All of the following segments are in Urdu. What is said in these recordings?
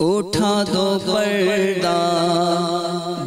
اٹھا دو پردہ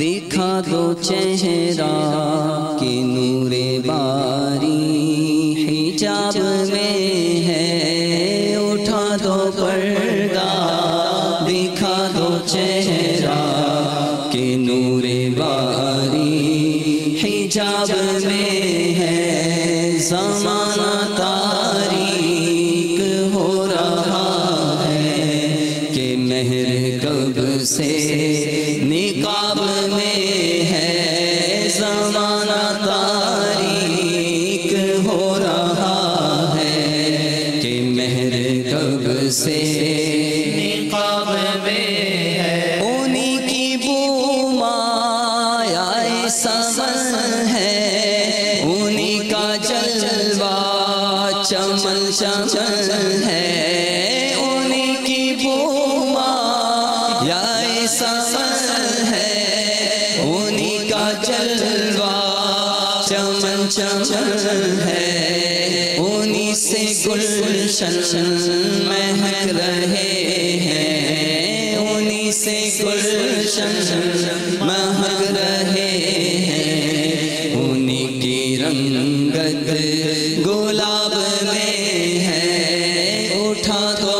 دکھا دو چہرہ، کہ نور باری حجاب میں ہے۔ اٹھا دو پردہ دکھا دو چہرہ، کہ نور باری حجاب میں ہے۔ زمانہ تاریک سے نقاب میں ہے۔ انہی کی بوما سمن ہے۔ انہی کا جلوہ چمن چمن ہے۔ انہی کی بوما یا سمن ہے۔ انہی کا جلوہ چمن چمن ہے۔ انہی سے گلشن مہک سے گلشن مہک رہے ہیں۔ انہی کی رنگت گلاب میں ہے۔ اٹھا تو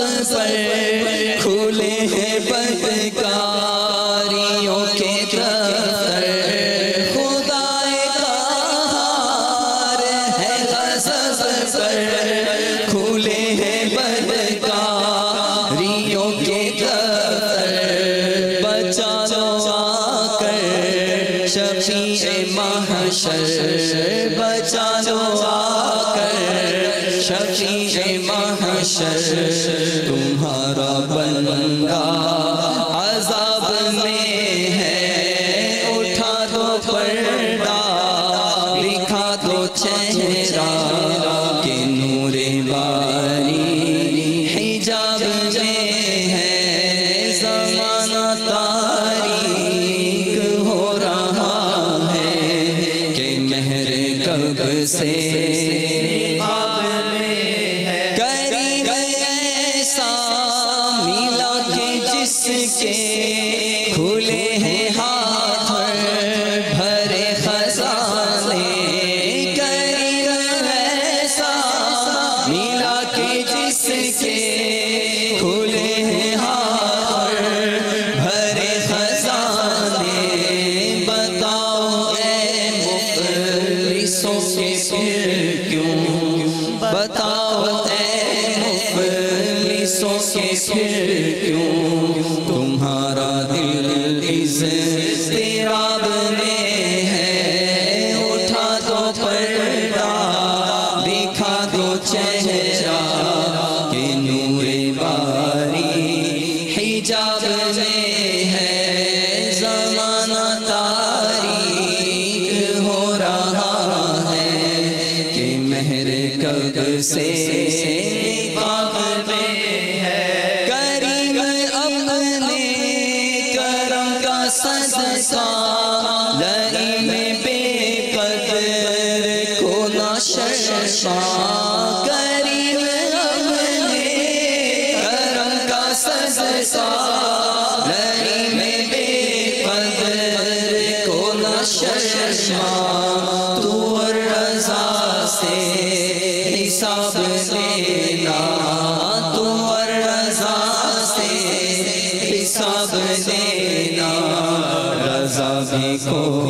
پر کھلے ہیں بدکاریوں کے دفتر۔ خدا قہار ہے غضب پر کھلے ہیں بدکاریوں کے دفتر۔ بچا لو آ کر شفیع محشر۔ تمہارا بندہ عذاب میں ہے۔ اٹھا دو پردہ دکھا دو چہرہ کہ نور باری حجاب میں ہے۔ زمانہ تاریک ہو رہا ہے کہ مہر کب سے جس کے کھلے ہیں ہاتھ بھرے خزانے قریب ایسا ملا کے جس کے کھلے ہیں ہاتھ بھرے خزانے۔ بتاؤ اے مفلسوں کے پھر کیوں؟ بتاؤ اے مفلسوں کے پھر سے نقاب میں ہے؟ شرشا کریم اپنے کرم کا صدقہ لئی میں بے قدر کو نہ شرشا تو رضا سے حساب لینا تو رضا سے حساب لینا رضا بھی کوئی